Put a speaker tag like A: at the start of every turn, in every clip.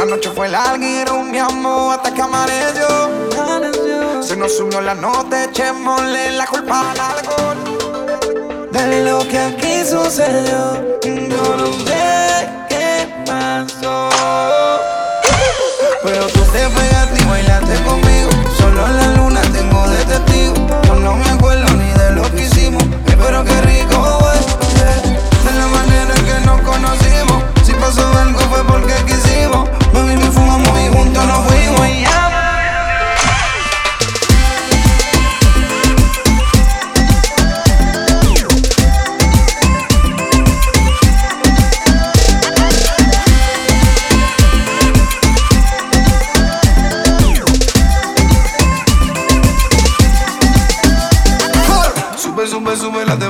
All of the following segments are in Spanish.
A: La noche fue larga y rumbiamos hasta que amaneció. Se nos subió la nota, echémosle la culpa al alcohol. De lo que aquí sucedió, yo no sé qué pasó. Pero tú te pegaste y bailaste conmigo.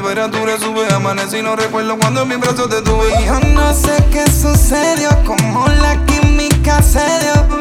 A: Temperatura, sube, amanecí, no recuerdo cuando en mis brazos te tuve. Y Yo no sé qué sucedió, como la química se dio.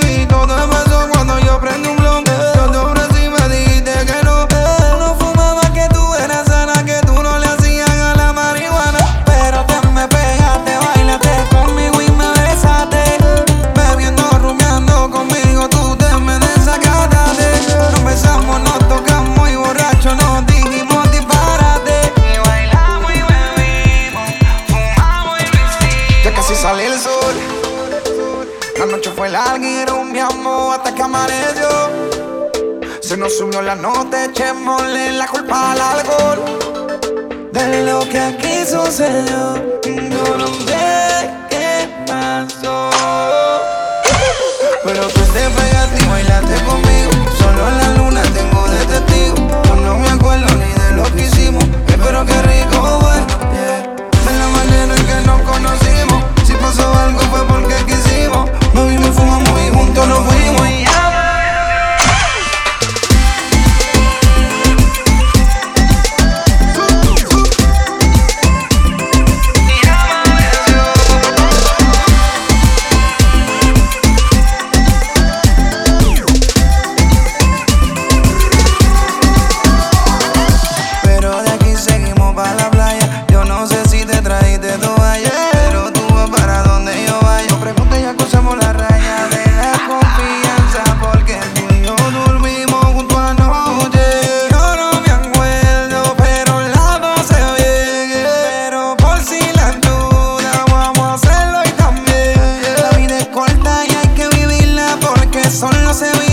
A: alguien rumbiamos hasta que amaneció. Se nos subió la nota, echémosle la culpa al alcohol. De lo que aquí sucedió, yo no sé qué pasó. Pero tú te pegaste Solo se oye